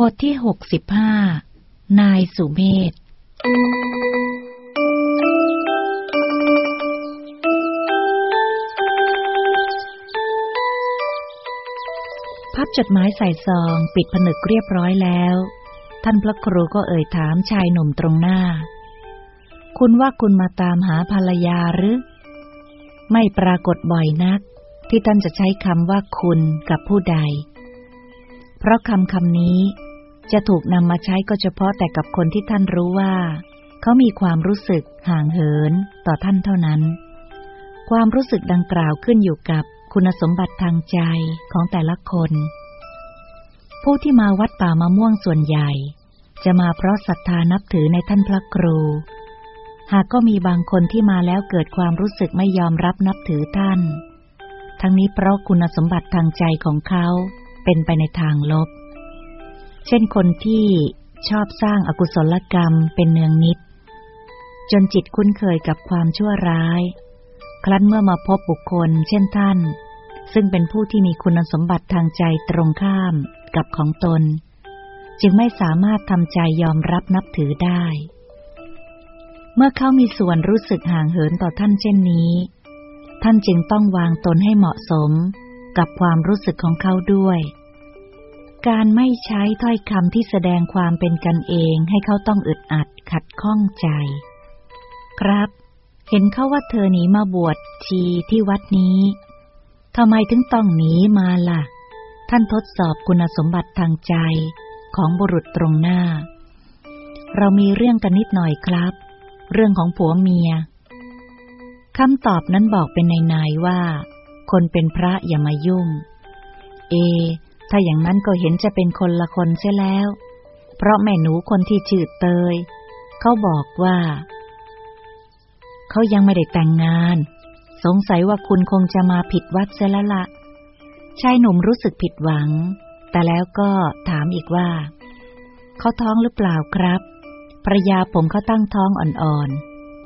บทที่หกสิบห้านายสุเมธ พับจดหมายใส่ซองปิดผนึกเรียบร้อยแล้ว ท่านพระครูก็เอ่ยถามชายหนุ่มตรงหน้า คุณว่าคุณมาตามหาภรรยาหรือ ไม่ปรากฏบ่อยนัก ที่ท่านจะใช้คำว่าคุณกับผู้ใด เพราะคำคำนี้ จะถูกนำมาใช้ก็เฉพาะแต่กับคนที่ท่านรู้ว่า เขามีความรู้สึกห่างเหินต่อท่านเท่านั้น ความรู้สึกดังกล่าวขึ้นอยู่กับคุณสมบัติทางใจของแต่ละคน ผู้ที่มาวัดป่ามะม่วงส่วนใหญ่ จะมาเพราะศรัทธานับถือในท่านพระครู หากก็มีบางคนที่มาแล้วเกิดความรู้สึกไม่ยอมรับนับถือท่าน ทั้งนี้เพราะคุณสมบัติทางใจของเขาเป็นไปในทางลบ เช่นคนที่ชอบสร้างอากุศลกรรมเป็นเนืองนิด จนจิตคุ้นเคยกับความชั่วร้าย ครั้นเมื่อมาพบบุคคล เช่นท่าน ซึ่งเป็นผู้ที่มีคุณสมบัติทางใจตรงข้ามกับของตน จึงไม่สามารถทำใจยอมรับนับถือได้ เมื่อเขามีส่วนรู้สึกห่างเหินต่อท่านเช่นนี้ ท่านจึงต้องวางตนให้เหมาะสมกับความรู้สึกของเขาด้วย การไม่ใช้ถ้อยคำที่แสดงความเป็นกันเองให้เขาต้องอึดอัดขัดข้องใจ ครับ เห็นเขาว่าเธอหนีมาบวชชีที่วัดนี้ทำไมถึงต้องหนีมาล่ะ ท่านทดสอบคุณสมบัติทางใจของบุรุษตรงหน้า เรามีเรื่องกันนิดหน่อยครับ เรื่องของผัวเมียคำตอบนั้นบอกเป็นในๆว่า คนเป็นพระอย่ามายุ่ง เอ ถ้าอย่างนั้นก็เห็นจะเป็นคนละคนเสียแล้ว เพราะแม่หนูคนที่ชื่อเตย เขาบอกว่า เขายังไม่ได้แต่งงาน สงสัยว่าคุณคงจะมาผิดวัดเสียแล้วละชายหนุ่มรู้สึกผิดหวัง แต่แล้วก็ถามอีกว่า เขาท้องหรือเปล่าครับภรรยาผมเขาตั้งท้องอ่อน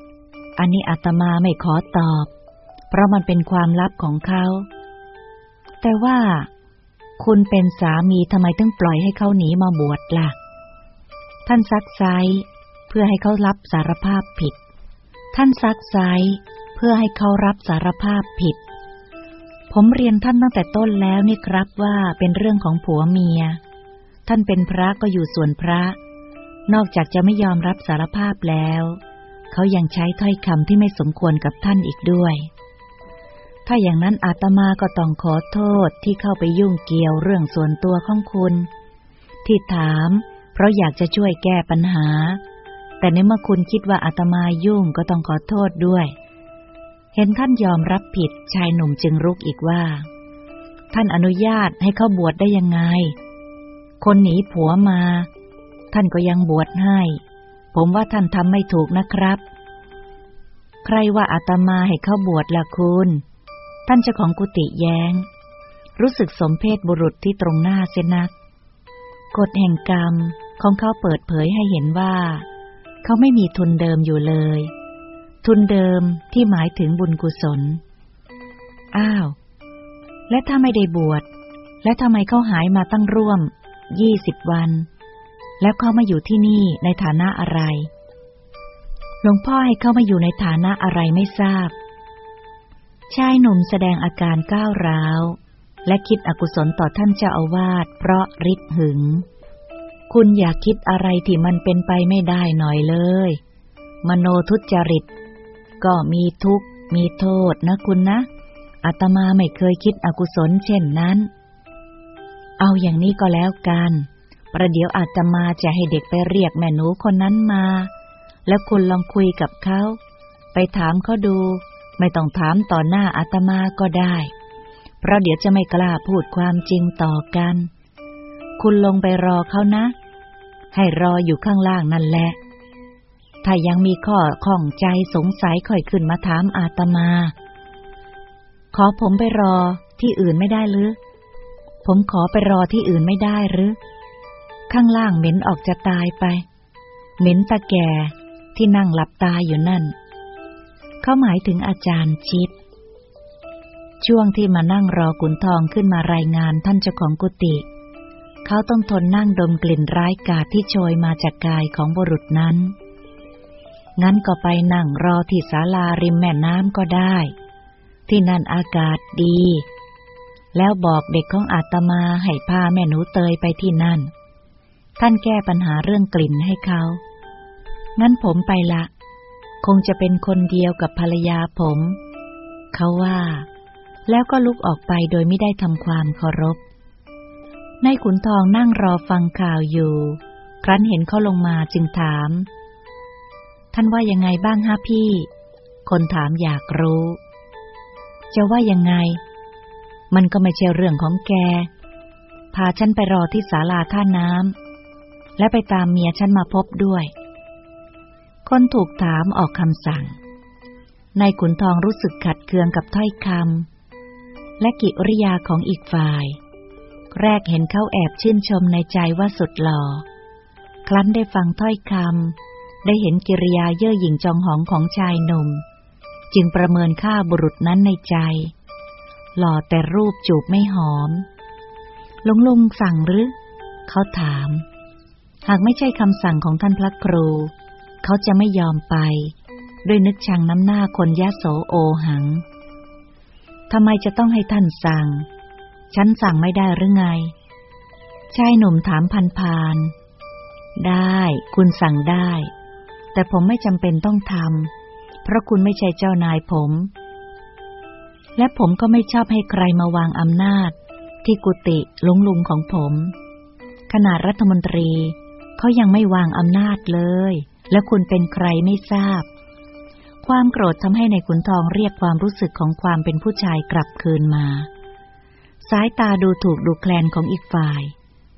ๆ อันนี้อาตมาไม่ขอตอบ เพราะมันเป็นความลับของเขา แต่ว่า คุณเป็นสามีทำไมต้องปล่อยให้เขาหนีมาบวชละ่ะ ท่านซักไซเพื่อให้เขารับสารภาพผิด ท่านซักไซเพื่อให้เขารับสารภาพผิด ผมเรียนท่านตั้งแต่ต้นแล้วนี่ครับว่าเป็นเรื่องของผัวเมีย ท่านเป็นพระก็อยู่ส่วนพระ นอกจากจะไม่ยอมรับสารภาพแล้ว เขายังใช้ถ้อยคำที่ไม่สมควรกับท่านอีกด้วย ถ้าอย่างนั้นอาตมาก็ต้องขอโทษที่เข้าไปยุ่งเกี่ยวเรื่องส่วนตัวของคุณ ที่ถาม เพราะอยากจะช่วยแก้ปัญหา แต่ในเมื่อคุณคิดว่าอาตมายุ่งก็ต้องขอโทษด้วย เห็นท่านยอมรับผิดชายหนุ่มจึงรุกอีกว่า ท่านอนุญาตให้เข้าบวชได้ยังไง คนหนีผัวมา ท่านก็ยังบวชให้ ผมว่าท่านทำไม่ถูกนะครับ ใครว่าอาตมาให้เข้าบวชล่ะคุณ ท่านเจ้าของกุฏิแยง้ง รู้สึกสมเพศบุรุษที่ตรงหน้าเสียนักกฎแห่งกรรมของเขาเปิดเผยให้เห็นว่า เขาไม่มีทุนเดิมอยู่เลย ทุนเดิมที่หมายถึงบุญกุศล อ้าว และถ้าไม่ได้บวช และทำไมเขาหายมาตั้งร่วมยี่สิบวัน แล้วเขามาอยู่ที่นี่ในฐานะอะไร หลวงพ่อให้เขามาอยู่ในฐานะอะไรไม่ทราบ ชายหนุ่มแสดงอาการก้าวร้าว และคิดอกุศลต่อท่านเจ้าอาวาสเพราะริษหึง คุณอย่าคิดอะไรที่มันเป็นไปไม่ได้หน่อยเลย มโนทุจริต ก็มีทุกข์ มีโทษนะคุณนะอาตมาไม่เคยคิดอกุศลเช่นนั้น เอาอย่างนี้ก็แล้วกัน ประเดี๋ยวอาตมาจะให้เด็กไปเรียกแม่หนูคนนั้นมา แล้วคุณลองคุยกับเขา ไปถามเขาดู ไม่ต้องถามต่อหน้าอาตมาก็ได้ เพราะเดี๋ยวจะไม่กล้าพูดความจริงต่อกัน คุณลงไปรอเขานะ ให้รออยู่ข้างล่างนั่นแหละ ถ้ายังมีข้อข้องใจสงสัยค่อยขึ้นมาถามอาตมา ขอผมไปรอที่อื่นไม่ได้หรือ ผมขอไปรอที่อื่นไม่ได้หรือ ข้างล่างเหม็นออกจะตายไป เหม็นตะแก่ที่นั่งหลับตาอยู่นั่น เขาหมายถึงอาจารย์ชิด ช่วงที่มานั่งรอขุนทองขึ้นมารายงานท่านเจ้าของกุฏิเขาต้องทนนั่งดมกลิ่นร้ายกาจที่โชยมาจากกายของบุรุษนั้น งั้นก็ไปนั่งรอที่ศาลาริมแม่น้ำก็ได้ ที่นั่นอากาศดี แล้วบอกเด็กของอาตมาให้พาแม่หนูเตยไปที่นั่น ท่านแก้ปัญหาเรื่องกลิ่นให้เขา งั้นผมไปละ คงจะเป็นคนเดียวกับภรรยาผม เขาว่า แล้วก็ลุกออกไปโดยไม่ได้ทำความเคารพนายขุนทองนั่งรอฟังข่าวอยู่ ครั้นเห็นเขาลงมาจึงถาม ท่านว่ายังไงบ้างฮะพี่ คนถามอยากรู้ จะว่ายังไง มันก็ไม่ใช่เรื่องของแก พาฉันไปรอที่ศาลาท่าน้ำและไปตามเมียฉันมาพบด้วย คนถูกถามออกคำสั่งนายขุนทองรู้สึกขัดเคืองกับถ้อยคำและกิริยาของอีกฝ่าย แรกเห็นเขาแอบชื่นชมในใจว่าสุดหล่อ ครั้นได้ฟังถ้อยคำได้เห็นกิริยาเย่อหยิ่งจองหองของชายหนุ่ม จึงประเมินค่าบุรุษนั้นในใจ หล่อแต่รูปจูบไม่หอมลุงลุงสั่งหรือ เขาถาม หากไม่ใช่คำสั่งของท่านพระครู เขาจะไม่ยอมไป ด้วยนึกชังน้ำหน้าคนยะโสโอหังทำไมจะต้องให้ท่านสั่ง ฉันสั่งไม่ได้หรือไง ชายหนุ่มถามพันพาน ได้ คุณสั่งได้ แต่ผมไม่จำเป็นต้องทำ เพราะคุณไม่ใช่เจ้านายผม และผมก็ไม่ชอบให้ใครมาวางอำนาจ ที่กุฏิลุงลุงของผม ขนาดรัฐมนตรีเขายังไม่วางอำนาจเลย และคุณเป็นใครไม่ทราบ ความโกรธทำให้ในขุนทองเรียกความรู้สึกของความเป็นผู้ชายกลับคืนมา สายตาดูถูกดูแคลนของอีกฝ่าย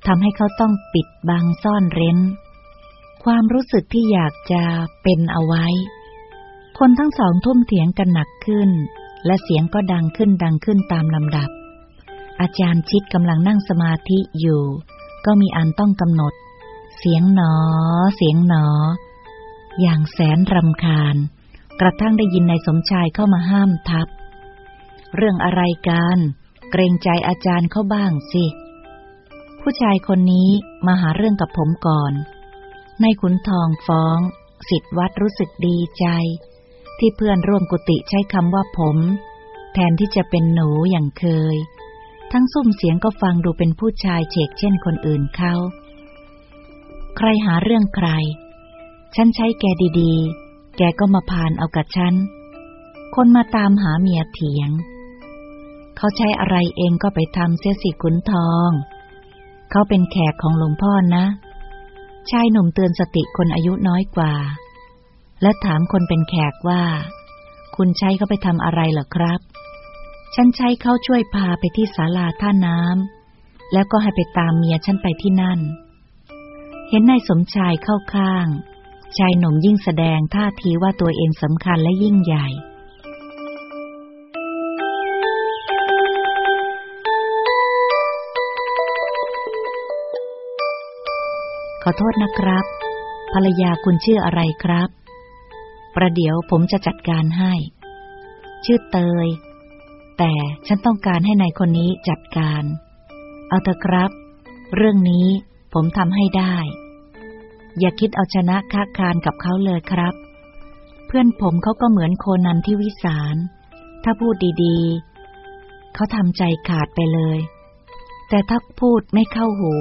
ทำให้เขาต้องปิดบังซ่อนเร้น ความรู้สึกที่อยากจะเป็นเอาไว้ คนทั้งสองทุ่มเถียงกันหนักขึ้น และเสียงก็ดังขึ้นดังขึ้นตามลำดับ อาจารย์ชิดกำลังนั่งสมาธิอยู่ ก็มีอันต้องกำหนด เสียงหนอ เสียงหนอ อย่างแสนรำคาญ กระทั่งได้ยินนายสมชายเข้ามาห้ามทับ เรื่องอะไรกัน เกรงใจอาจารย์เขาบ้างสิ ผู้ชายคนนี้มาหาเรื่องกับผมก่อนในขุนทองฟ้อง สิทธวัดรู้สึกดีใจ ที่เพื่อนร่วมกุฏิใช้คำว่าผม แทนที่จะเป็นหนูอย่างเคย ทั้งซุ้มเสียงก็ฟังดูเป็นผู้ชายเฉกเช่นคนอื่นเขา ใครหาเรื่องใคร ฉันใช้แกดีๆ แกก็มาพานเอากับฉัน คนมาตามหาเมียเถียง เขาใช้อะไรเองก็ไปทำเสียสิขุนทอง เขาเป็นแขกของหลวงพ่อนะ ชายหนุ่มเตือนสติคนอายุน้อยกว่า และถามคนเป็นแขกว่า คุณใช้เขาไปทำอะไรเหรอครับ ฉันใช้เขาช่วยพาไปที่ศาลาท่าน้ำแล้วก็ให้ไปตามเมียฉันไปที่นั่นเห็นนายสมชายเข้าข้าง ชายหนุ่มยิ่งแสดงท่าทีว่าตัวเองสำคัญและยิ่งใหญ่ ขอโทษนะครับ ภรรยาคุณชื่ออะไรครับ ประเดี๋ยวผมจะจัดการให้ ชื่อเตย แต่ฉันต้องการให้ในายคนนี้จัดการ เอาเถอะครับ เรื่องนี้ผมทำให้ได้ อย่าคิดเอาชนะค้าคารกับเขาเลยครับ เพื่อนผมเขาก็เหมือนโคนันที่วิสาร ถ้าพูดดีๆ เขาทำใจขาดไปเลย แต่ถ้าพูดไม่เข้าหู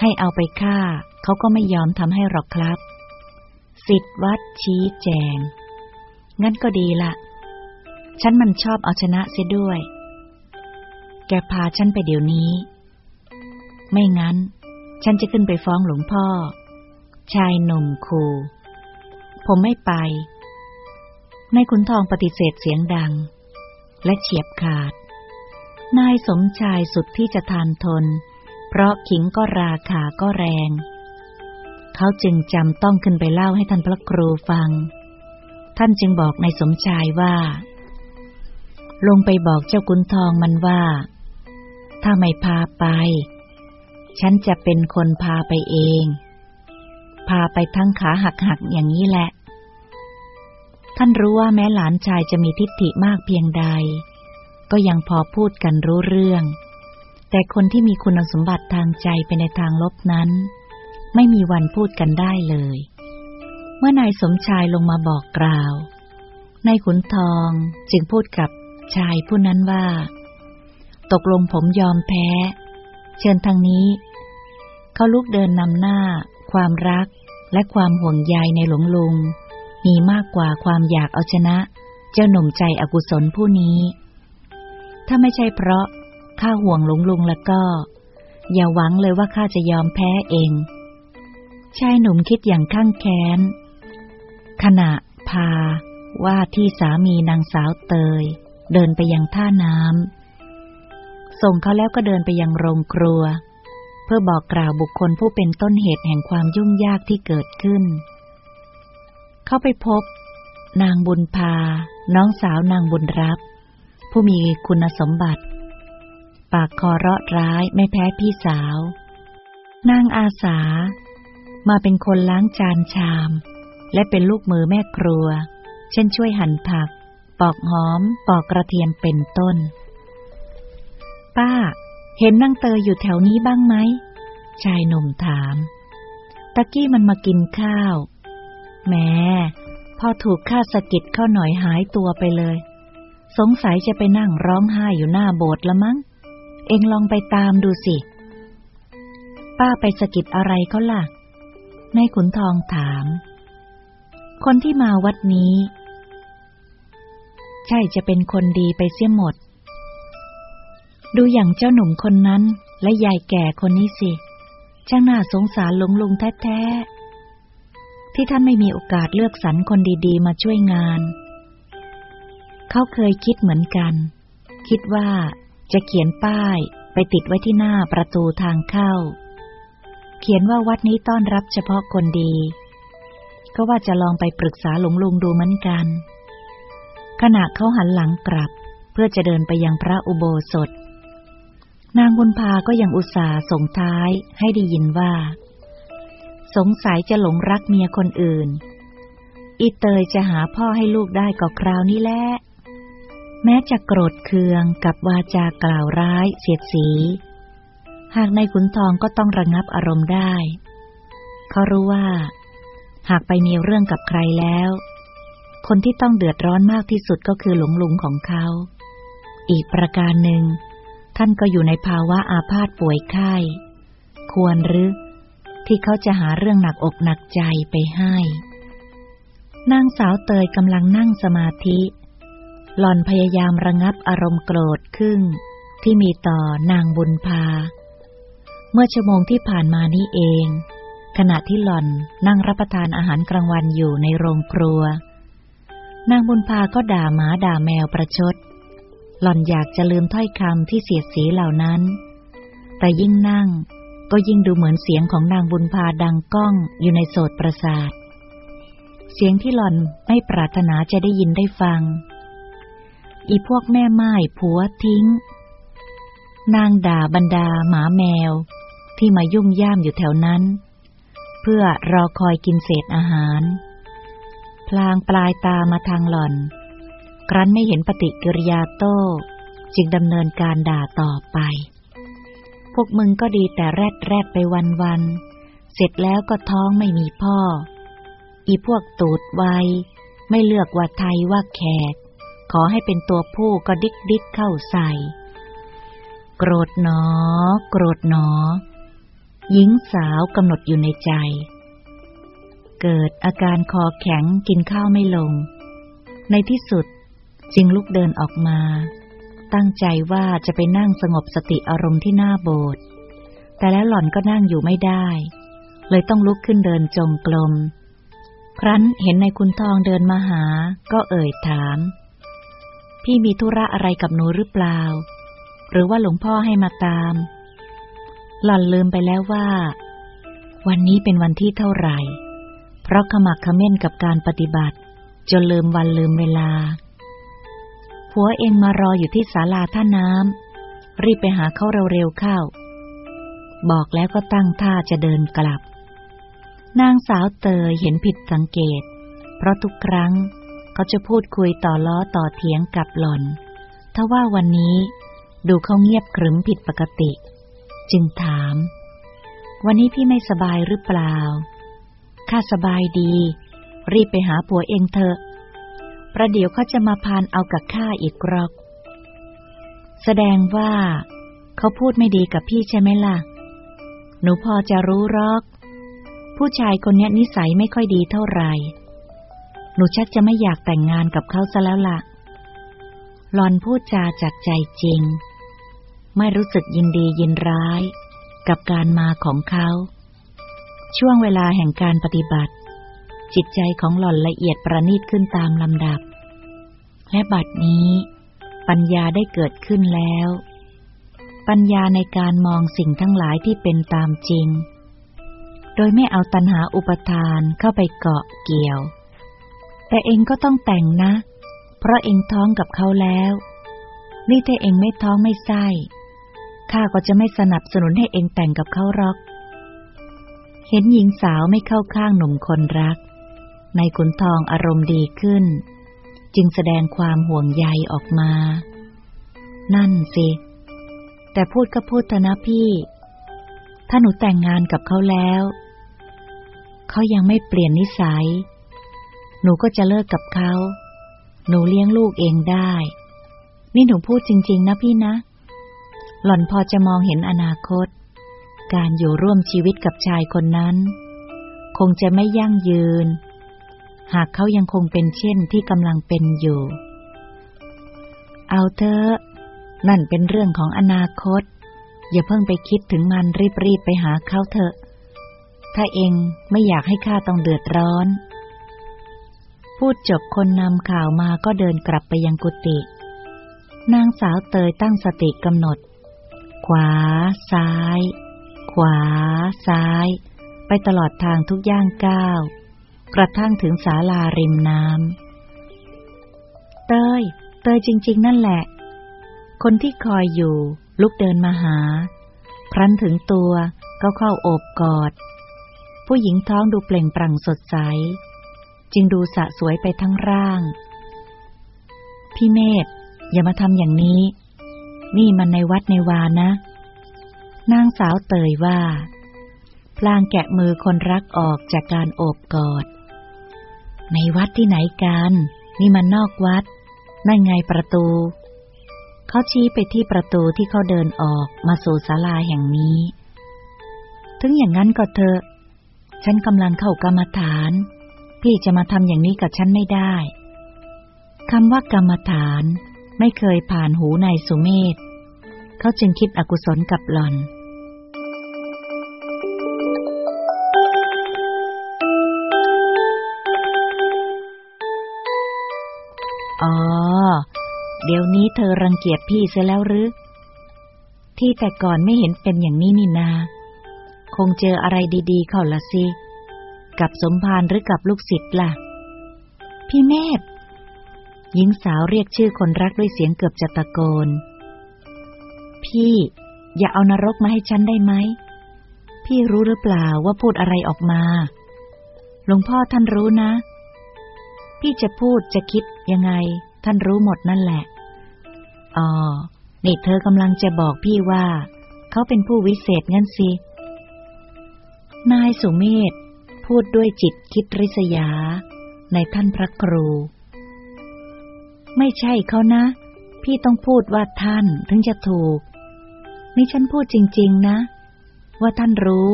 ให้เอาไปฆ่า เขาก็ไม่ยอมทำให้หรอกครับสิทธวัดชี้แจง งั้นก็ดีละ ฉันมันชอบเอาชนะเสียด้วย แกพาฉันไปเดี๋ยวนี้ ไม่งั้น ฉันจะขึ้นไปฟ้องหลวงพ่อ ชายหนุ่มคูผมไม่ไปในขุนทองปฏิเสธเสียงดัง และเฉียบขาด นายสมชายสุดที่จะทานทน เพราะขิงก็ราคาก็แรง เขาจึงจำต้องขึ้นไปเล่าให้ท่านพระครูฟัง ท่านจึงบอกในสมชายว่า ลงไปบอกเจ้ากุนทองมันว่า ถ้าไม่พาไป ฉันจะเป็นคนพาไปเอง พาไปทั้งขาหักหักอย่างนี้แหละ ท่านรู้ว่าแม้หลานชายจะมีทิฏฐิมากเพียงใด ก็ยังพอพูดกันรู้เรื่อง แต่คนที่มีคุณสมบัติทางใจไปในทางลบนั้น ไม่มีวันพูดกันได้เลย เมื่อนายสมชายลงมาบอกกล่าว นายขุนทองจึงพูดกับชายผู้นั้นว่า ตกลงผมยอมแพ้ เชิญทางนี้ เขาลุกเดินนำหน้า ความรัก และความห่วงใยในหลวงลุง มีมากกว่าความอยากเอาชนะ เจ้าหนุ่มใจอกุศลผู้นี้ ถ้าไม่ใช่เพราะข้าห่วงหลวงลุงแล้วก็ อย่าหวังเลยว่าข้าจะยอมแพ้เองชายหนุ่มคิดอย่างข้างแค้น ขณะพาว่าที่สามีนางสาวเตย เดินไปยังท่าน้ำส่งเขาแล้วก็เดินไปยังโรงครัว เพื่อบอกกล่าวบุคคลผู้เป็นต้นเหตุแห่งความยุ่งยากที่เกิดขึ้น เขาไปพบ นางบุญพา น้องสาวนางบุญรับ ผู้มีคุณสมบัติ ปากคอเราะร้ายไม่แพ้พี่สาว นางอาสา มาเป็นคนล้างจานชาม และเป็นลูกมือแม่ครัว เช่นช่วยหั่นผัก ปอกหอม ปอกกระเทียมเป็นต้น ป้า เห็นนั่งเตยอยู่แถวนี้บ้างไหม ชายหนุ่มถาม ตะกี้มันมากินข้าว แม่พอถูกข้าสะกิดเข้าหน่อยหายตัวไปเลย สงสัยจะไปนั่งร้องไห้อยู่หน้าโบสถ์ละมั้ง เองลองไปตามดูสิ ป้าไปสะกิดอะไรเขาล่ะนายขุนทองถาม คนที่มาวัดนี้ ใช่จะเป็นคนดีไปเสียหมด ดูอย่างเจ้าหนุ่มคนนั้นและยายแก่คนนี้สิ ช่างน่าสงสารหลงลุงแท้ๆ ที่ท่านไม่มีโอกาสเลือกสรรคนดีๆ มาช่วยงาน เขาเคยคิดเหมือนกัน คิดว่าจะเขียนป้ายไปติดไว้ที่หน้าประตูทางเข้า เขียนว่าวัดนี้ต้อนรับเฉพาะคนดี ก็ว่าจะลองไปปรึกษาหลวงลุงดูเหมือนกัน ขณะเขาหันหลังกลับ เพื่อจะเดินไปยังพระอุโบสถ นางบุญพาก็ยังอุตส่าห์ส่งท้ายให้ได้ยินว่า สงสัยจะหลงรักเมียคนอื่น อีเตยจะหาพ่อให้ลูกได้ก็คราวนี้แหละแม้จะโกรธเคืองกับวาจากล่าวร้ายเสียดสี หากในขุนทองก็ต้องระงับอารมณ์ได้ เขารู้ว่า หากไปมีเรื่องกับใครแล้ว คนที่ต้องเดือดร้อนมากที่สุดก็คือหลวงลุงของเขา อีกประการหนึ่ง ท่านก็อยู่ในภาวะอาพาธป่วยไข้ ควรหรือ ที่เขาจะหาเรื่องหนักอกหนักใจไปให้ นางสาวเตยกำลังนั่งสมาธิ หล่อนพยายามระงับอารมณ์โกรธขึ้นที่มีต่อนางบุญพา เมื่อชั่วโมงที่ผ่านมานี้เอง ขณะที่หล่อนนั่งรับประทานอาหารกลางวันอยู่ในโรงครัว นางบุญพาก็ด่าหมาด่าแมวประชด หล่อนอยากจะลืมถ้อยคำที่เสียดสีเหล่านั้น แต่ยิ่งนั่งก็ยิ่งดูเหมือนเสียงของนางบุญพาดังก้องอยู่ในโสดประสาท เสียงที่หล่อนไม่ปรารถนาจะได้ยินได้ฟัง อีพวกแม่ไม้ผัวทิ้ง นางด่าบรรดาหมาแมว ที่มายุ่งย่ามอยู่แถวนั้น เพื่อรอคอยกินเศษอาหาร พลางปลายตามาทางหล่อน ครั้นไม่เห็นปฏิกิริยาโต้จึงดำเนินการด่าต่อไป พวกมึงก็ดีแต่แรดแรดไปวันวันเสร็จแล้วก็ท้องไม่มีพ่อ อีพวกตูดไวไม่เลือกว่าไทยว่าแขก ขอให้เป็นตัวผู้ก็ดิกดิกเข้าใส่ โกรธหนอ โกรธหนอ หญิงสาวกำหนดอยู่ในใจ เกิดอาการคอแข็งกินข้าวไม่ลง ในที่สุด จึงลุกเดินออกมา ตั้งใจว่าจะไปนั่งสงบสติอารมณ์ที่หน้าโบสถ์แต่แล้วหล่อนก็นั่งอยู่ไม่ได้ เลยต้องลุกขึ้นเดินจงกรมครั้นเห็นในคุณทองเดินมาหา ก็เอ่ยถาม พี่มีธุระอะไรกับหนูหรือเปล่า หรือว่าหลวงพ่อให้มาตาม หล่อนลืมไปแล้วว่า วันนี้เป็นวันที่เท่าไหร่ เพราะขมักขม้นกับการปฏิบัติ จนลืมวันลืมเวลา ผัวเองมารออยู่ที่ศาลาท่าน้ำรีบไปหาเขาเร็วๆเข้า บอกแล้วก็ตั้งท่าจะเดินกลับ นางสาวเตยเห็นผิดสังเกต เพราะทุกครั้งเขาจะพูดคุยต่อล้อต่อเถียงกับหล่อนถ้าว่าวันนี้ดูเขาเงียบขรึมผิดปกติ จึงถาม วันนี้พี่ไม่สบายหรือเปล่า ข้าสบายดี รีบไปหาผัวเองเถอะ ประเดี๋ยวเขาจะมาพานเอากับข้าอีกรอก แสดงว่า เขาพูดไม่ดีกับพี่ใช่ไหมล่ะ หนูพอจะรู้รอก ผู้ชายคนนี้นิสัยไม่ค่อยดีเท่าไหร่ หนูชักจะไม่อยากแต่งงานกับเขาซะแล้วล่ะหลอนพูดจาจากใจจริง ไม่รู้สึกยินดียินร้าย กับการมาของเขา ช่วงเวลาแห่งการปฏิบัติ จิตใจของหล่อนละเอียดประณีตขึ้นตามลำดับ และบัดนี้ ปัญญาได้เกิดขึ้นแล้ว ปัญญาในการมองสิ่งทั้งหลายที่เป็นตามจริง โดยไม่เอาตัณหาอุปทานเข้าไปเกาะเกี่ยว แต่เองก็ต้องแต่งนะ เพราะเองท้องกับเขาแล้ว นี่ถ้าเองไม่ท้องไม่ไส้ข้าก็จะไม่สนับสนุนให้เองแต่งกับเขาหรอก เห็นหญิงสาวไม่เข้าข้างหนุ่มคนรัก ในขุนทองอารมณ์ดีขึ้น จึงแสดงความห่วงใยออกมา นั่นสิ แต่พูดก็พูดเถอะนะพี่ ถ้าหนูแต่งงานกับเขาแล้ว เขายังไม่เปลี่ยนนิสัย หนูก็จะเลิกกับเขา หนูเลี้ยงลูกเองได้ นี่หนูพูดจริง ๆ นะพี่นะ หล่อนพอจะมองเห็นอนาคต การอยู่ร่วมชีวิตกับชายคนนั้น คงจะไม่ยั่งยืน หากเขายังคงเป็นเช่นที่กำลังเป็นอยู่ เอาเถอะนั่นเป็นเรื่องของอนาคต อย่าเพิ่งไปคิดถึงมันรีบๆไปหาเขาเถอะ ถ้าเองไม่อยากให้ข้าต้องเดือดร้อน พูดจบคนนำข่าวมาก็เดินกลับไปยังกุฏินางสาวเตยตั้งสติกำหนด ขวา ซ้าย ขวา ซ้าย ไปตลอดทางทุกย่างก้าว กระทั่งถึงศาลาริมน้ำ เตย เตยจริง ๆ นั่นแหละ คนที่คอยอยู่ ลุกเดินมาหา ครั้นถึงตัวก็เข้าโอบกอด ผู้หญิงท้องดูเปล่งปลั่งสดใส จึงดูสะสวยไปทั้งร่าง พี่เมธอย่ามาทำอย่างนี้ นี่มันในวัดในวานะ นางสาวเตยว่า พลางแกะมือคนรักออกจากการโอบกอด ในวัดที่ไหนกัน นี่มันนอกวัด นั่นไงประตู เขาชี้ไปที่ประตูที่เขาเดินออกมาสู่ศาลาแห่งนี้ ถึงอย่างนั้นก็เถอะ ฉันกำลังเข้ากรรมฐาน พี่จะมาทำอย่างนี้กับฉันไม่ได้คำว่ากรรมฐานไม่เคยผ่านหูนายสุเมธ เขาจึงคิดอกุศลกับหล่อน อ๋อ เดี๋ยวนี้เธอรังเกียจพี่เสียแล้วหรือ ที่แต่ก่อนไม่เห็นเป็นอย่างนี้นี่นา คงเจออะไรดีๆ เข้าละสิ กับสมภารหรือกับลูกศิษย์ล่ะ พี่เมธหญิงสาวเรียกชื่อคนรักด้วยเสียงเกือบจะตะโกน พี่ อย่าเอานรกมาให้ฉันได้ไหม พี่รู้หรือเปล่าว่าพูดอะไรออกมา หลวงพ่อท่านรู้นะ พี่จะพูดจะคิดยังไง ท่านรู้หมดนั่นแหละ อ๋อ นี่เธอกำลังจะบอกพี่ว่า เขาเป็นผู้วิเศษงั้นสิ นายสุเมธพูดด้วยจิตคิดริษยา ในท่านพระครู ไม่ใช่เขานะ พี่ต้องพูดว่าท่านถึงจะถูก นี่ฉันพูดจริง ๆ นะ ว่าท่านรู้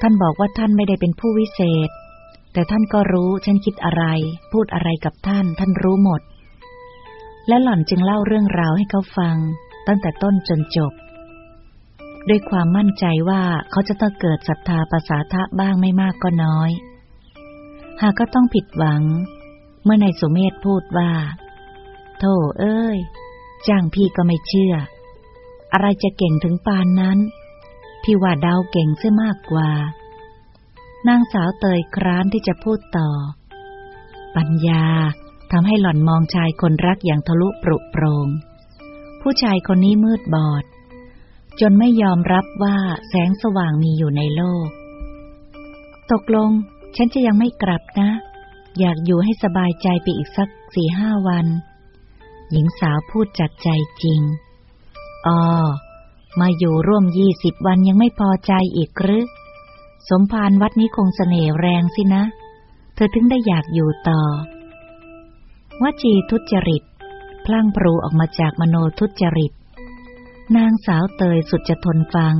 ท่านบอกว่าท่านไม่ได้เป็นผู้วิเศษ แต่ท่านก็รู้ฉันคิดอะไร พูดอะไรกับท่าน ท่านรู้หมด และหล่อนจึงเล่าเรื่องราวให้เขาฟัง ตั้งแต่ต้นจนจบ ด้วยความมั่นใจว่าเขาจะต้องเกิดศรัทธาภาษาทะบ้างไม่มากก็น้อย หากก็ต้องผิดหวัง เมื่อนายสุเมธพูดว่า โธ่เอ้ย จ้างพี่ก็ไม่เชื่อ อะไรจะเก่งถึงปานนั้น พี่ว่าดาวเก่งเสียมากกว่า นางสาวเตยคร้านที่จะพูดต่อ ปัญญาทำให้หล่อนมองชายคนรักอย่างทะลุปรุโปรง ผู้ชายคนนี้มืดบอด จนไม่ยอมรับว่าแสงสว่างมีอยู่ในโลก ตกลง ฉันจะยังไม่กลับนะ อยากอยู่ให้สบายใจไปอีกสักสี่ห้าวัน หญิงสาวพูดจัดใจจริงอ๋อมาอยู่ร่วมยี่สิบวันยังไม่พอใจอีกหรือ สมภารวัดนี้คงเสน่ห์แรงสินะ เธอถึงได้อยากอยู่ต่อ วจีทุจริต พลั่งปรูออกมาจากมโนทุจริต นางสาวเตยสุดจะทนฟัง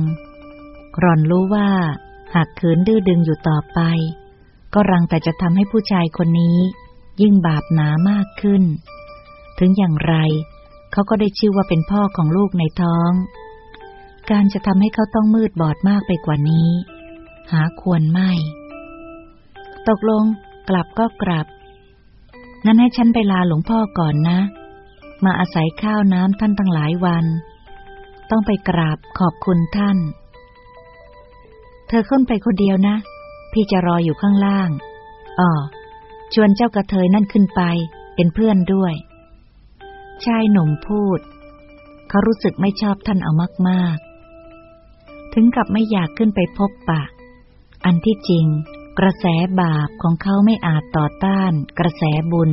ร่อนรู้ว่า หากขืนดื้อดึงอยู่ต่อไป ก็รังแต่จะทำให้ผู้ชายคนนี้ ยิ่งบาปหนามากขึ้น ถึงอย่างไร เขาก็ได้ชื่อว่าเป็นพ่อของลูกในท้อง การจะทำให้เขาต้องมืดบอดมากไปกว่านี้ หาควรไม่ ตกลงกลับก็กลับ งั้นให้ฉันไปลาหลวงพ่อก่อนนะ มาอาศัยข้าวน้ำท่านตั้งหลายวัน ต้องไปกราบขอบคุณท่าน เธอขึ้นไปคนเดียวนะ พี่จะรออยู่ข้างล่าง อ๋อ ชวนเจ้ากระเทยนั่นขึ้นไป เป็นเพื่อนด้วย ชายหนุ่มพูด เขารู้สึกไม่ชอบท่านเอามาก ๆ ถึงกับไม่อยากขึ้นไปพบปะ อันที่จริง กระแสบาปของเขาไม่อาจต่อต้าน กระแสบุญ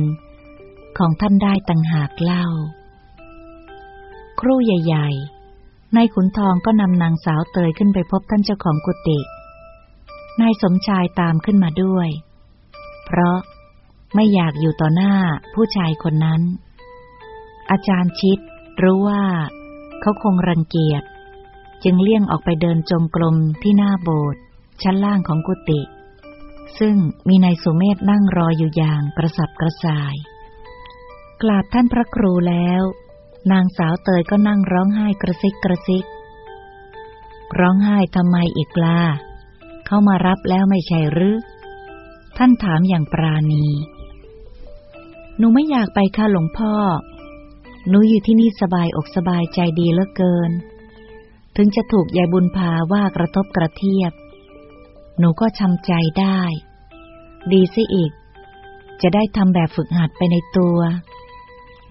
ของท่านได้ต่างหากเล่า ครู่ใหญ่ ๆ นายขุนทองก็นำนางสาวเตยขึ้นไปพบท่านเจ้าของกุฏินายสมชายตามขึ้นมาด้วย เพราะไม่อยากอยู่ต่อหน้าผู้ชายคนนั้น อาจารย์ชิดรู้ว่าเขาคงรังเกียจ จึงเลี่ยงออกไปเดินจงกรมที่หน้าโบสถ์ ชั้นล่างของกุฏิ ซึ่งมีนายสุเมธนั่งรออยู่อย่างกระสับกระส่าย กราบท่านพระครูแล้ว นางสาวเตยก็นั่งร้องไห้กระซิกกระซิก ร้องไห้ทำไมอีกล่ะเข้ามารับแล้วไม่ใช่หรือ ท่านถามอย่างปราณี หนูไม่อยากไปค่ะหลวงพ่อ หนูอยู่ที่นี่สบายอกสบายใจดีเหลือเกิน ถึงจะถูกยายบุญพาว่ากระทบกระเทียบ หนูก็ชำใจได้ ดีสิอีก จะได้ทำแบบฝึกหัดไปในตัว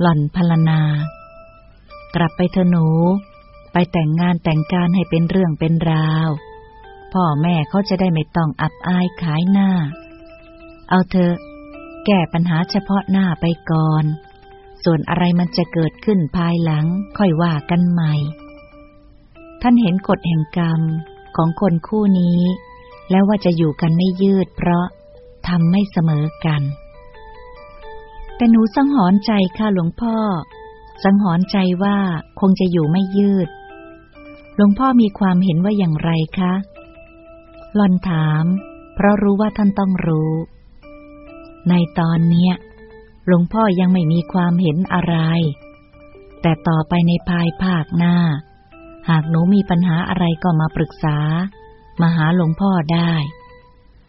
หล่อนพลนา กลับไปเถอะหนู ไปแต่งงานแต่งการให้เป็นเรื่องเป็นราว พ่อแม่เขาจะได้ไม่ต้องอับอายขายหน้า เอาเถอะ แก้ปัญหาเฉพาะหน้าไปก่อน ส่วนอะไรมันจะเกิดขึ้นภายหลังค่อยว่ากันใหม่ ท่านเห็นกฎแห่งกรรมของคนคู่นี้ แล้วว่าจะอยู่กันไม่ยืดเพราะทำไม่เสมอกัน แต่หนูสังหรณ์ใจค่ะหลวงพ่อ สังหรณ์ใจว่าคงจะอยู่ไม่ยืด หลวงพ่อมีความเห็นว่าอย่างไรคะหลอนถาม เพราะรู้ว่าท่านต้องรู้ ในตอนเนี้ย หลวงพ่อยังไม่มีความเห็นอะไร แต่ต่อไปในภายภาคหน้า หากหนูมีปัญหาอะไรก็มาปรึกษา มาหาหลวงพ่อได้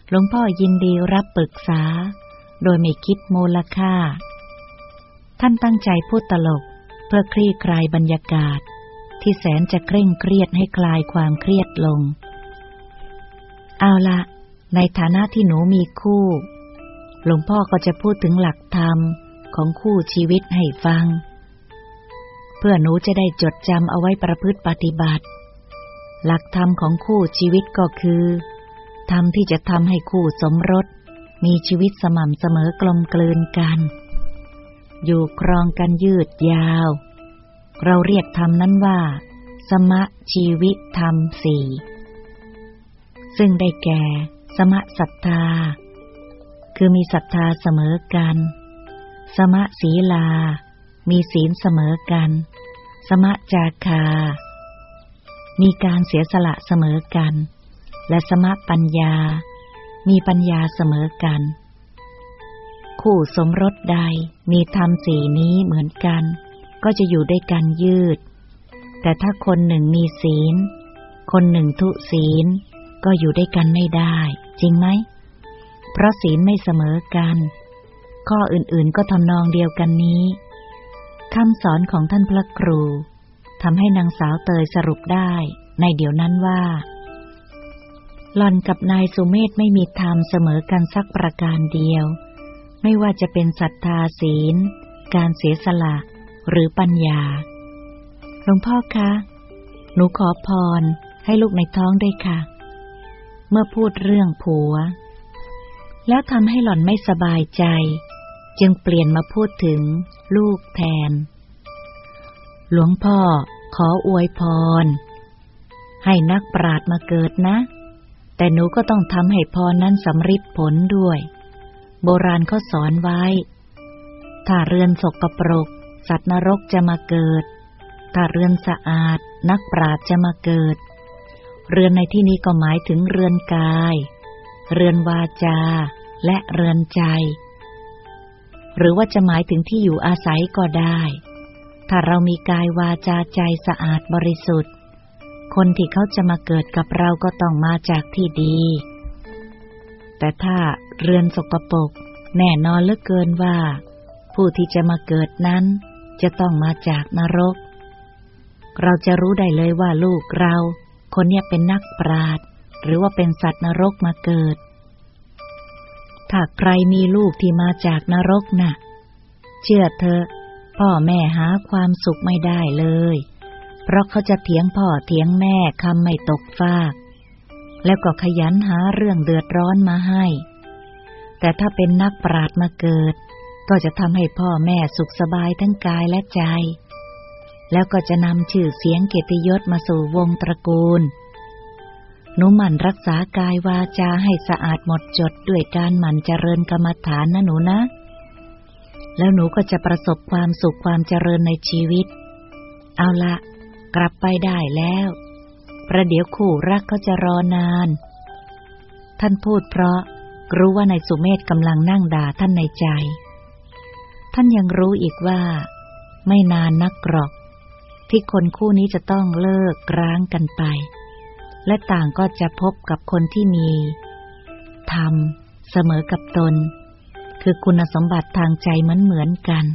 หลวงพ่อยินดีรับปรึกษา โดยไม่คิดมูลค่า ท่านตั้งใจพูดตลก เพื่อคลี่คลายบรรยากาศ ที่แสนจะเคร่งเครียดให้คลายความเครียดลง เอาละ ในฐานะที่หนูมีคู่ หลวงพ่อก็จะพูดถึงหลักธรรมของคู่ชีวิตให้ฟัง เพื่อหนูจะได้จดจำเอาไว้ประพฤติปฏิบัติ หลักธรรมของคู่ชีวิตก็คือ ธรรมที่จะทำให้คู่สมรส มีชีวิตสม่ำเสมอกลมกลืนกัน อยู่ครองกันยืดยาว เราเรียกธรรมนั้นว่า สมะชีวิตธรรมสี่ซึ่งได้แก่ สมะศรัทธา คือมีศรัทธาเสมอกัน สมะศีลา มีศีลเสมอกัน สมะจาคา มีการเสียสละเสมอกัน และสมปัญญา มีปัญญาเสมอกัน คู่สมรสใดมีธรรมสี่นี้เหมือนกัน ก็จะอยู่ด้วยกันยืด แต่ถ้าคนหนึ่งมีศีล คนหนึ่งทุศีล ก็อยู่ด้วยกันไม่ได้ จริงไหม เพราะศีลไม่เสมอกัน ข้ออื่นๆก็ทำนองเดียวกันนี้คำสอนของท่านพระครู ทำให้นางสาวเตยสรุปได้ในเดี๋ยวนั้นว่า หล่อนกับนายสุเมธไม่มีธรรมเสมอกันสักประการเดียว ไม่ว่าจะเป็นศรัทธาศีล การเสียสละหรือปัญญา หลวงพ่อคะ หนูขอพรให้ลูกในท้องด้วยค่ะ เมื่อพูดเรื่องผัว แล้วทำให้หล่อนไม่สบายใจ จึงเปลี่ยนมาพูดถึงลูกแทน หลวงพ่อขออวยพร ให้นักปราดมาเกิดนะ แต่หนูก็ต้องทำให้พรนั้นสำฤทธิ์ผลด้วย โบราณเขาสอนไว้ ถ้าเรือนสกปรก สัตว์นรกจะมาเกิด ถ้าเรือนสะอาด นักปราดจะมาเกิด เรือนในที่นี้ก็หมายถึงเรือนกาย เรือนวาจา และเรือนใจ หรือว่าจะหมายถึงที่อยู่อาศัยก็ได้ ถ้าเรามีกายวาจาใจสะอาดบริสุทธิ์ คนที่เขาจะมาเกิดกับเราก็ต้องมาจากที่ดี แต่ถ้าเรือนสกปรกแน่นอนเหลือเกินว่า ผู้ที่จะมาเกิดนั้น จะต้องมาจากนรก เราจะรู้ได้เลยว่าลูกเรา คนเนี้ยเป็นนักปราดหรือว่าเป็นสัตว์นรกมาเกิด ถ้าใครมีลูกที่มาจากนรกนะ่ะ เชื่อเธอ พ่อแม่หาความสุขไม่ได้เลย เพราะเขาจะเถียงพ่อเถียงแม่คำไม่ตกฟาก แล้วก็ขยันหาเรื่องเดือดร้อนมาให้ แต่ถ้าเป็นนักปราดมาเกิด ก็จะทำให้พ่อแม่สุขสบายทั้งกายและใจ แล้วก็จะนำชื่อเสียงเกียรติยศมาสู่วงตระกูลหนูหมั่นรักษากายวาจาให้สะอาดหมดจดด้วยการหมั่นเจริญกรรมฐานนะหนูนะ แล้วหนูก็จะประสบความสุขความเจริญในชีวิต เอาละกลับไปได้แล้ว ประเดี๋ยวคู่รักเขาจะรอนาน ท่านพูดเพราะรู้ว่านายสุเมธกำลังนั่งด่าท่านในใจ ท่านยังรู้อีกว่า ไม่นานนักกรอก ที่คนคู่นี้จะต้องเลิกร้างกันไป และต่างก็จะพบกับคนที่มีธรรมเสมอกับตน คือคุณสมบัติทางใจเหมือนเหมือนกัน